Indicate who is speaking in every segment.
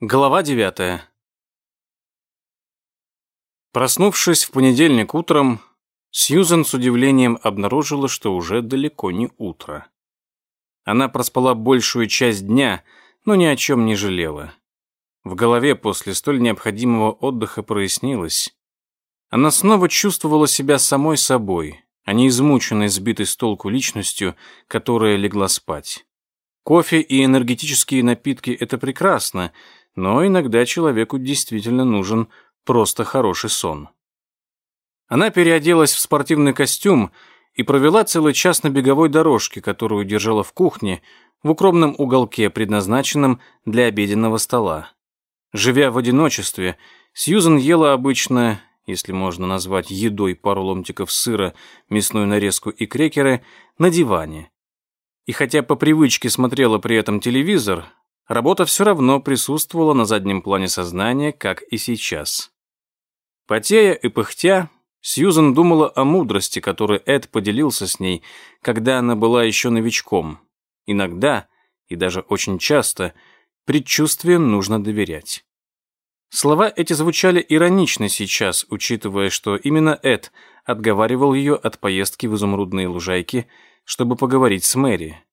Speaker 1: Глава девятая. Проснувшись в понедельник утром, Сьюзен с удивлением обнаружила, что уже далеко не утро. Она проспала большую часть дня, но ни о чем не жалела. В голове после столь необходимого отдыха прояснилось. Она снова чувствовала себя самой собой, а не измученной, сбитой с толку личностью, которая легла спать. Кофе и энергетические напитки – это прекрасно – но иногда человеку действительно нужен просто хороший сон. Она переоделась в спортивный костюм и провела целый час на беговой дорожке, которую держала в кухне, в укромном уголке, предназначенном для обеденного стола. Живя в одиночестве, Сьюзен ела обычно, если можно назвать едой пару ломтиков сыра, мясную нарезку и крекеры, на диване. И хотя по привычке смотрела при этом телевизор, работа все равно присутствовала на заднем плане сознания, как и сейчас. Потея и пыхтя, Сьюзен думала о мудрости, которой Эд поделился с ней, когда она была еще новичком. Иногда, и даже очень часто, предчувствиям нужно доверять. Слова эти звучали иронично сейчас, учитывая, что именно Эд отговаривал ее от поездки в изумрудные лужайки, чтобы поговорить с Мэри.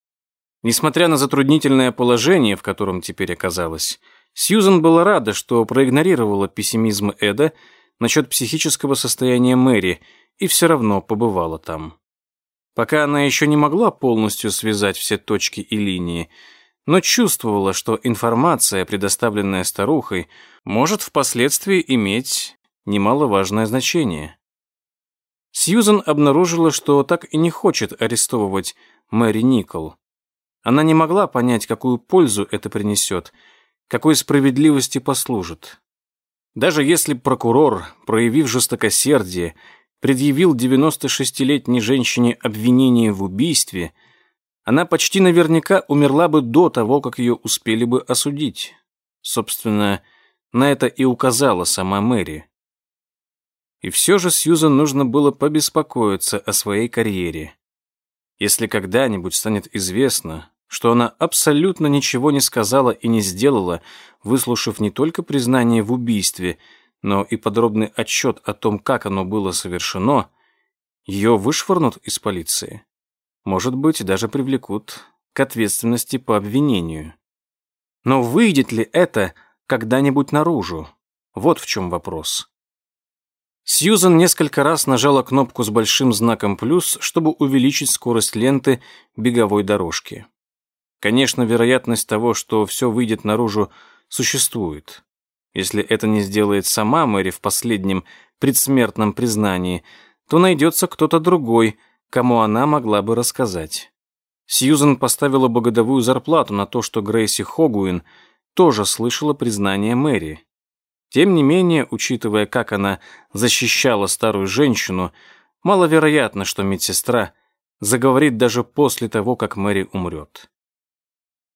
Speaker 1: Несмотря на затруднительное положение, в котором теперь оказалась, Сьюзен была рада, что проигнорировала пессимизм Эда насчет психического состояния Мэри и все равно побывала там. Пока она еще не могла полностью связать все точки и линии, но чувствовала, что информация, предоставленная старухой, может впоследствии иметь немаловажное значение. Сьюзен обнаружила, что так и не хочет арестовывать Мэри Никол. Она не могла понять, какую пользу это принесет, какой справедливости послужит. Даже если прокурор, проявив жестокосердие, предъявил 96-летней женщине обвинение в убийстве, она почти наверняка умерла бы до того, как ее успели бы осудить. Собственно, на это и указала сама Мэри. И все же Сьюзан нужно было побеспокоиться о своей карьере. Если когда-нибудь станет известно, что она абсолютно ничего не сказала и не сделала, выслушав не только признание в убийстве, но и подробный отчет о том, как оно было совершено, ее вышвырнут из полиции. Может быть, даже привлекут к ответственности по обвинению. Но выйдет ли это когда-нибудь наружу? Вот в чем вопрос. Сьюзан несколько раз нажала кнопку с большим знаком «плюс», чтобы увеличить скорость ленты беговой дорожки. Конечно, вероятность того, что все выйдет наружу, существует. Если это не сделает сама Мэри в последнем предсмертном признании, то найдется кто-то другой, кому она могла бы рассказать. Сьюзен поставила бы годовую зарплату на то, что Грейси Хогуин тоже слышала признание Мэри. Тем не менее, учитывая, как она защищала старую женщину, маловероятно, что медсестра заговорит даже после того, как Мэри умрет.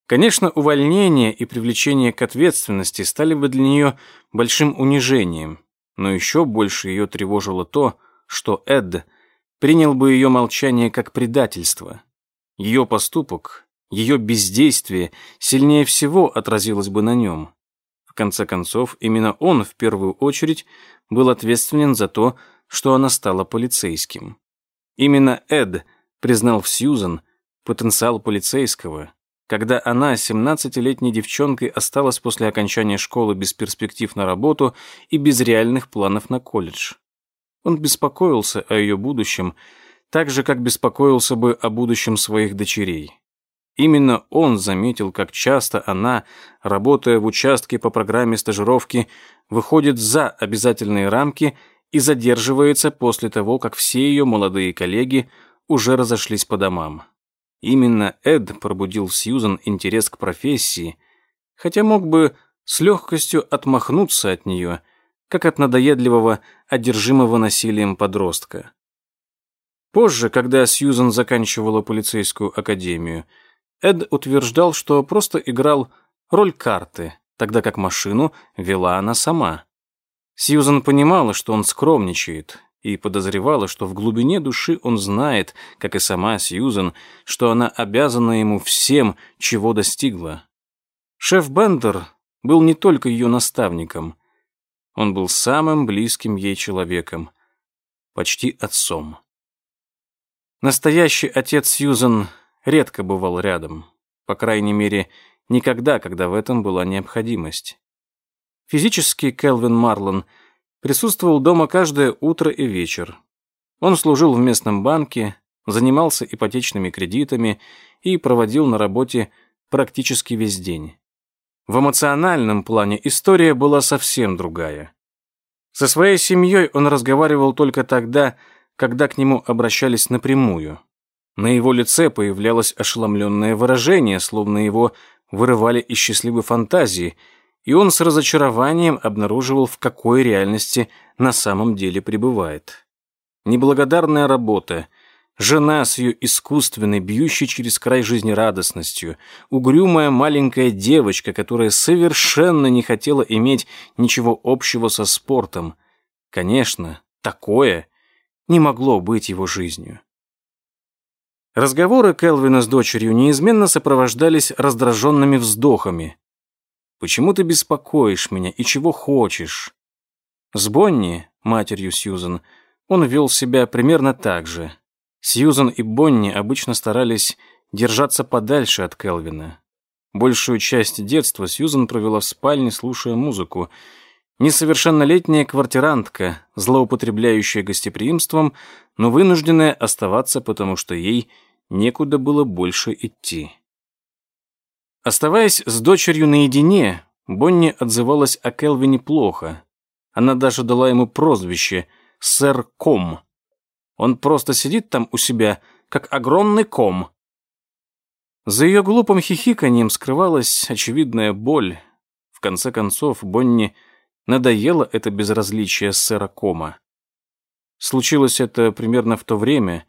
Speaker 1: Конечно, увольнение и привлечение к ответственности стали бы для нее большим унижением, но еще больше ее тревожило то, что Эд принял бы ее молчание как предательство. Ее поступок, ее бездействие сильнее всего отразилось бы на нем. В конце концов, именно он в первую очередь был ответственен за то, что она стала полицейским. Именно Эд признал в Сьюзан потенциал полицейского, когда она, 17-летней девчонкой, осталась после окончания школы без перспектив на работу и без реальных планов на колледж. Он беспокоился о ее будущем, так же, как беспокоился бы о будущем своих дочерей. Именно он заметил, как часто она, работая в участке по программе стажировки, выходит за обязательные рамки и задерживается после того, как все ее молодые коллеги уже разошлись по домам. Именно Эд пробудил в Сьюзан интерес к профессии, хотя мог бы с легкостью отмахнуться от нее, как от надоедливого, одержимого насилием подростка. Позже, когда Сьюзан заканчивала полицейскую академию, Эд утверждал, что просто играл роль карты, тогда как машину вела она сама. Сьюзан понимала, что он скромничает, и подозревала, что в глубине души он знает, как и сама Сьюзен, что она обязана ему всем, чего достигла. Шеф Бендер был не только ее наставником. Он был самым близким ей человеком, почти отцом. Настоящий отец Сьюзен редко бывал рядом, по крайней мере, никогда, когда в этом была необходимость. Физически Келвин Марлон присутствовал дома каждое утро и вечер. Он служил в местном банке, занимался ипотечными кредитами и проводил на работе практически весь день. В эмоциональном плане история была совсем другая. Со своей семьей он разговаривал только тогда, когда к нему обращались напрямую. На его лице появлялось ошеломленное выражение, словно его вырывали из счастливой фантазии, и он с разочарованием обнаруживал, в какой реальности на самом деле пребывает. Неблагодарная работа, жена с ее искусственной, бьющей через край жизнерадостностью, угрюмая маленькая девочка, которая совершенно не хотела иметь ничего общего со спортом. Конечно, такое не могло быть его жизнью. Разговоры Келвина с дочерью неизменно сопровождались раздраженными вздохами. «Почему ты беспокоишь меня и чего хочешь?» С Бонни, матерью Сьюзен, он вел себя примерно так же. Сьюзен и Бонни обычно старались держаться подальше от Келвина. Большую часть детства Сьюзен провела в спальне, слушая музыку. Несовершеннолетняя квартирантка, злоупотребляющая гостеприимством, но вынужденная оставаться, потому что ей некуда было больше идти. Оставаясь с дочерью наедине, Бонни отзывалась о Келвине плохо. Она даже дала ему прозвище «Сэр Ком». Он просто сидит там у себя, как огромный ком. За ее глупым хихиканием скрывалась очевидная боль. В конце концов, Бонни надоело это безразличие сэра Кома. Случилось это примерно в то время,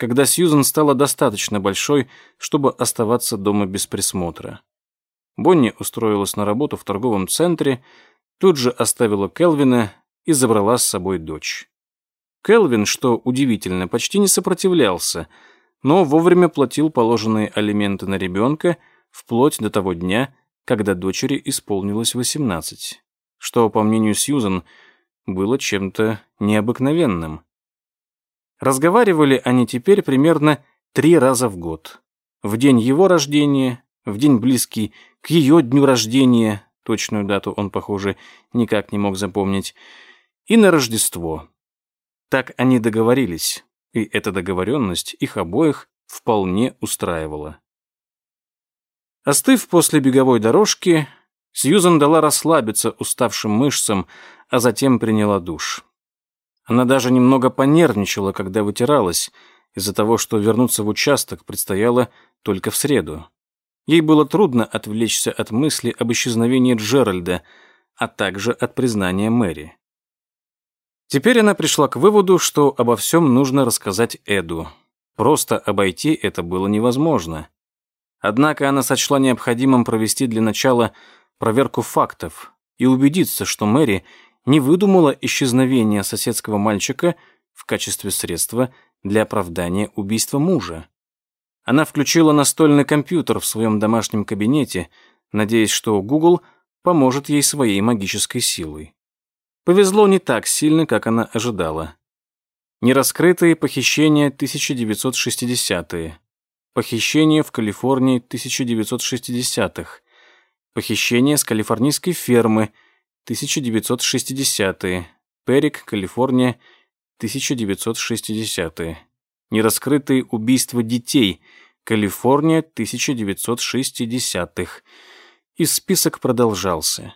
Speaker 1: когда Сьюзен стала достаточно большой, чтобы оставаться дома без присмотра. Бонни устроилась на работу в торговом центре, тут же оставила Келвина и забрала с собой дочь. Келвин, что удивительно, почти не сопротивлялся, но вовремя платил положенные алименты на ребенка вплоть до того дня, когда дочери исполнилось 18, что, по мнению Сьюзен, было чем-то необыкновенным. Разговаривали они теперь примерно три раза в год. В день его рождения, в день близкий к ее дню рождения, точную дату он, похоже, никак не мог запомнить, и на Рождество. Так они договорились, и эта договоренность их обоих вполне устраивала. Остыв после беговой дорожки, Сьюзан дала расслабиться уставшим мышцам, а затем приняла душ. Она даже немного понервничала, когда вытиралась, из-за того, что вернуться в участок предстояло только в среду. Ей было трудно отвлечься от мысли об исчезновении Джеральда, а также от признания Мэри. Теперь она пришла к выводу, что обо всем нужно рассказать Эду. Просто обойти это было невозможно. Однако она сочла необходимым провести для начала проверку фактов и убедиться, что Мэри не выдумала исчезновение соседского мальчика в качестве средства для оправдания убийства мужа. Она включила настольный компьютер в своем домашнем кабинете, надеясь, что Google поможет ей своей магической силой. Повезло не так сильно, как она ожидала. Нераскрытые похищения 1960-е. Похищение в Калифорнии 1960-х. Похищение с калифорнийской фермы 1960-е. Перик, Калифорния, 1960-е. Нераскрытые убийства детей. Калифорния, 1960-х. И список продолжался.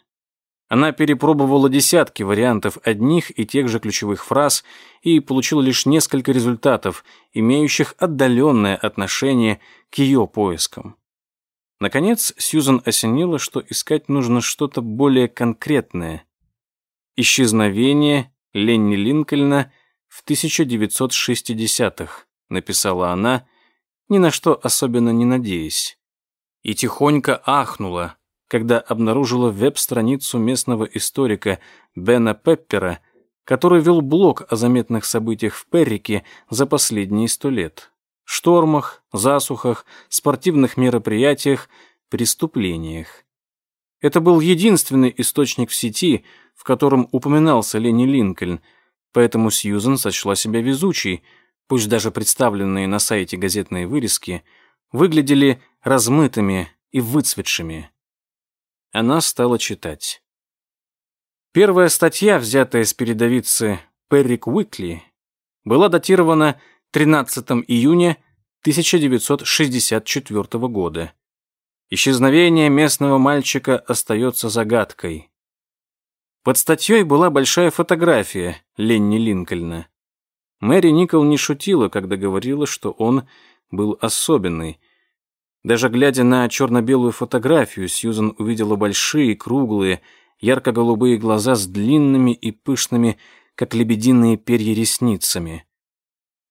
Speaker 1: Она перепробовала десятки вариантов одних и тех же ключевых фраз и получила лишь несколько результатов, имеющих отдаленное отношение к ее поискам. Наконец, Сьюзан осенила, что искать нужно что-то более конкретное. «Исчезновение Ленни Линкольна в 1960-х», написала она, ни на что особенно не надеясь. И тихонько ахнула, когда обнаружила веб-страницу местного историка Бена Пеппера, который вел блог о заметных событиях в Перрике за последние сто лет. Штормах, засухах, спортивных мероприятиях, преступлениях. Это был единственный источник в сети, в котором упоминался Ленни Линкольн, поэтому Сьюзен сочла себя везучей, пусть даже представленные на сайте газетные вырезки выглядели размытыми и выцветшими. Она стала читать. Первая статья, взятая с передовицы «Перрик Уикли», была датирована 13 июня 1964 года. Исчезновение местного мальчика остается загадкой. Под статьей была большая фотография Ленни Линкольна. Мэри Никол не шутила, когда говорила, что он был особенный. Даже глядя на черно-белую фотографию, Сьюзан увидела большие, круглые, ярко-голубые глаза с длинными и пышными, как лебединые перья ресницами.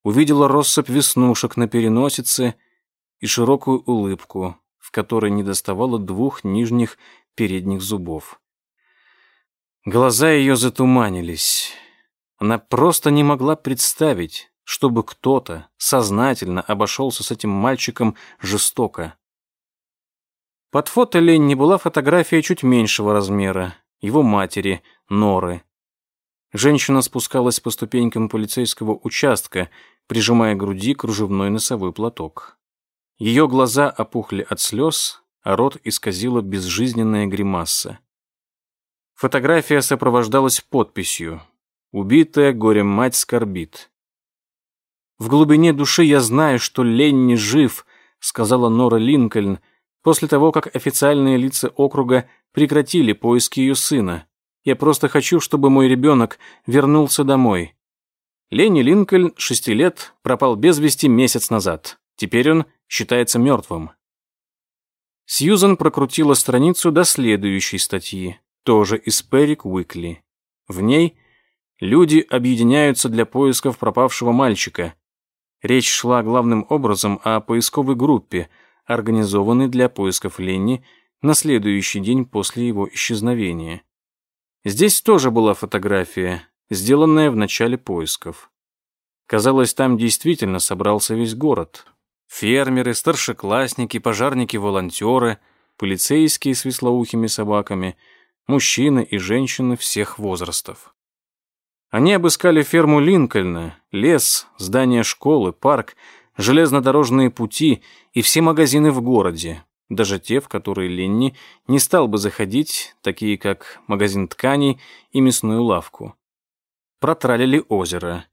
Speaker 1: Увидела россыпь веснушек на переносице и широкую улыбку, в которой недоставало двух нижних передних зубов. Глаза ее затуманились. Она просто не могла представить, чтобы кто-то сознательно обошелся с этим мальчиком жестоко. Под фото Ленни была фотография чуть меньшего размера, его матери, Норы. Женщина спускалась по ступенькам полицейского участка, прижимая к груди кружевной носовой платок. Ее глаза опухли от слез, а рот исказила безжизненная гримаса. Фотография сопровождалась подписью «Убитая горем мать скорбит». «В глубине души я знаю, что Ленни жив», сказала Нора Линкольн, после того, как официальные лица округа прекратили поиски ее сына. «Я просто хочу, чтобы мой ребенок вернулся домой». Ленни Линкольн, шести лет, пропал без вести месяц назад. Теперь он считается мертвым. Сьюзан прокрутила страницу до следующей статьи, тоже из Перрик Уикли. В ней люди объединяются для поисков пропавшего мальчика. Речь шла главным образом о поисковой группе, организованной для поисков Ленни на следующий день после его исчезновения. Здесь тоже была фотография, сделанная в начале поисков. Казалось, там действительно собрался весь город. Фермеры, старшеклассники, пожарники-волонтеры, полицейские с веслоухими собаками, мужчины и женщины всех возрастов. Они обыскали ферму Линкольна, лес, здание школы, парк, железнодорожные пути и все магазины в городе, даже те, в которые Ленни не стал бы заходить, такие как магазин тканей и мясную лавку. Протралили озеро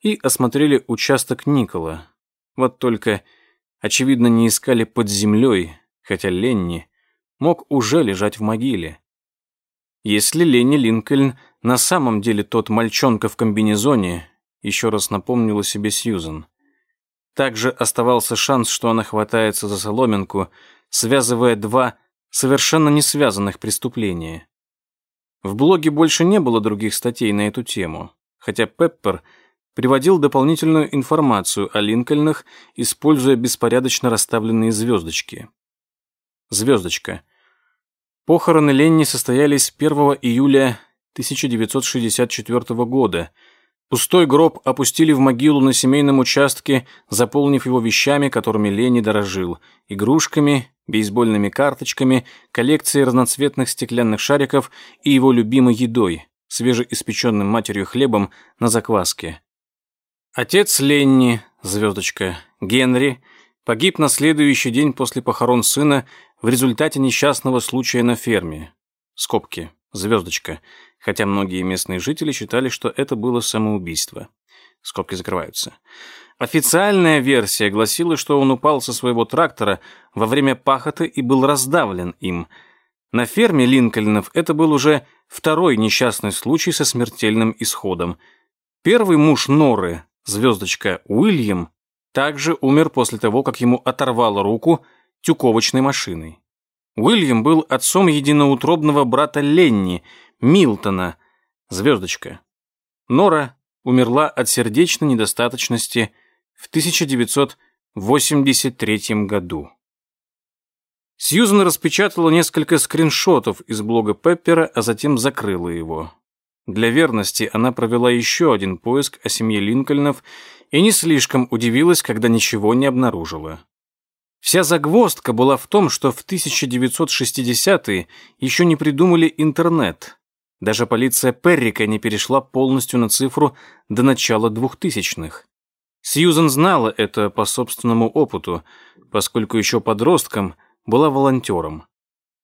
Speaker 1: и осмотрели участок Никола. Вот только, очевидно, не искали под землей, хотя Ленни мог уже лежать в могиле. Если Ленни Линкольн на самом деле тот мальчонка в комбинезоне, еще раз напомнила себе Сьюзен. Также оставался шанс, что она хватается за соломинку, связывая два совершенно не связанных преступления. В блоге больше не было других статей на эту тему, хотя Пеппер приводил дополнительную информацию о Линкольнах, используя беспорядочно расставленные звездочки. Звездочка. Похороны Ленни состоялись 1 июля 1964 года. Пустой гроб опустили в могилу на семейном участке, заполнив его вещами, которыми Лени дорожил, игрушками, бейсбольными карточками, коллекцией разноцветных стеклянных шариков и его любимой едой, свежеиспеченным матерью хлебом на закваске. Отец Ленни, звездочка, Генри, погиб на следующий день после похорон сына в результате несчастного случая на ферме. Скобки, звездочка хотя многие местные жители считали, что это было самоубийство. Скобки закрываются. Официальная версия гласила, что он упал со своего трактора во время пахоты и был раздавлен им. На ферме Линкольнов это был уже второй несчастный случай со смертельным исходом. Первый муж Норы, звездочка Уильям, также умер после того, как ему оторвало руку тюковочной машиной. Уильям был отцом единоутробного брата Ленни – Милтона. Звездочка. Нора умерла от сердечной недостаточности в 1983 году. Сьюзен распечатала несколько скриншотов из блога Пеппера, а затем закрыла его. Для верности она провела еще один поиск о семье Линкольнов и не слишком удивилась, когда ничего не обнаружила. Вся загвоздка была в том, что в 1960-е еще не придумали интернет. Даже полиция Перрика не перешла полностью на цифру до начала 2000-х. Сьюзен знала это по собственному опыту, поскольку еще подростком была волонтером.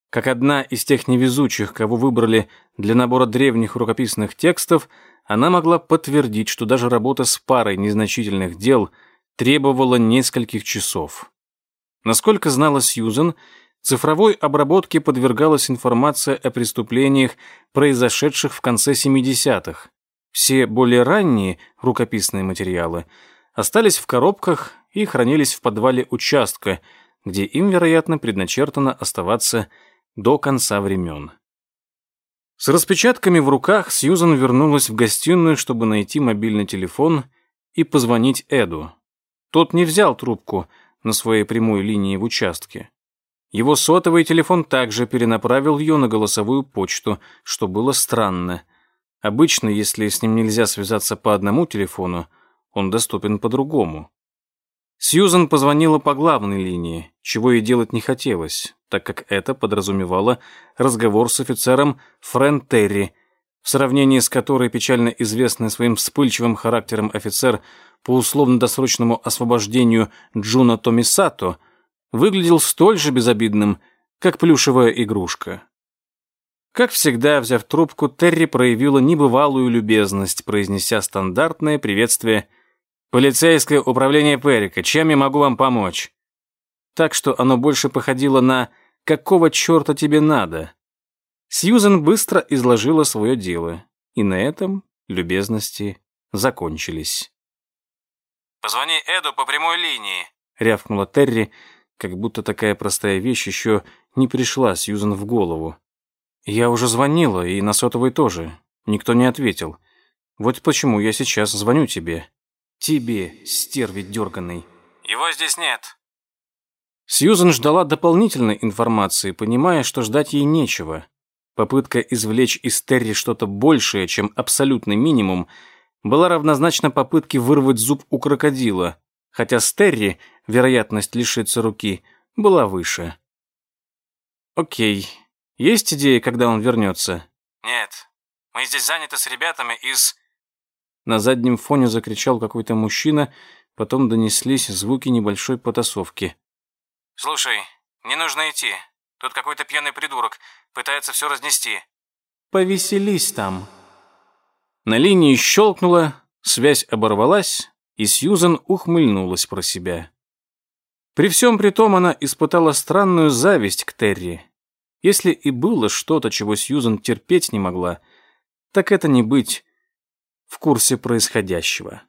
Speaker 1: Как одна из тех невезучих, кого выбрали для набора древних рукописных текстов, она могла подтвердить, что даже работа с парой незначительных дел требовала нескольких часов. Насколько знала Сьюзен, цифровой обработке подвергалась информация о преступлениях, произошедших в конце 70-х. Все более ранние рукописные материалы – остались в коробках и хранились в подвале участка, где им, вероятно, предначертано оставаться до конца времен. С распечатками в руках Сьюзан вернулась в гостиную, чтобы найти мобильный телефон и позвонить Эду. Тот не взял трубку на своей прямой линии в участке. Его сотовый телефон также перенаправил ее на голосовую почту, что было странно. Обычно, если с ним нельзя связаться по одному телефону, он доступен по-другому. Сьюзан позвонила по главной линии, чего ей делать не хотелось, так как это подразумевало разговор с офицером Френ Терри, в сравнении с которой печально известный своим вспыльчивым характером офицер по условно-досрочному освобождению Джуна Томисато выглядел столь же безобидным, как плюшевая игрушка. Как всегда, взяв трубку, Терри проявила небывалую любезность, произнеся стандартное приветствие – «Полицейское управление Перика, чем я могу вам помочь?» Так что оно больше походило на «какого черта тебе надо?» Сьюзен быстро изложила свое дело, и на этом любезности закончились.
Speaker 2: «Позвони Эду по прямой линии», —
Speaker 1: рявкнула Терри, как будто такая простая вещь еще не пришла Сьюзен в голову. «Я уже звонила, и на сотовый тоже. Никто не ответил. Вот почему я сейчас звоню тебе. Тебе, стерви дерганый.
Speaker 2: Его здесь нет.
Speaker 1: Сьюзен ждала дополнительной информации, понимая, что ждать ей нечего. Попытка извлечь из Терри что-то большее, чем абсолютный минимум, была равнозначна попытке вырвать зуб у крокодила, хотя с Терри вероятность лишиться руки была выше. Окей. Есть идея, когда он вернется?
Speaker 2: Нет. Мы здесь заняты с ребятами из...
Speaker 1: На заднем фоне закричал какой-то мужчина, потом донеслись звуки небольшой потасовки.
Speaker 2: «Слушай, не нужно идти. Тут какой-то пьяный придурок пытается все разнести».
Speaker 1: «Повеселись там». На линии щелкнуло, связь оборвалась, и Сьюзен ухмыльнулась про себя. При всем при том она испытала странную зависть к Терри. Если и было что-то, чего Сьюзен терпеть не могла, так это не быть в курсе происходящего.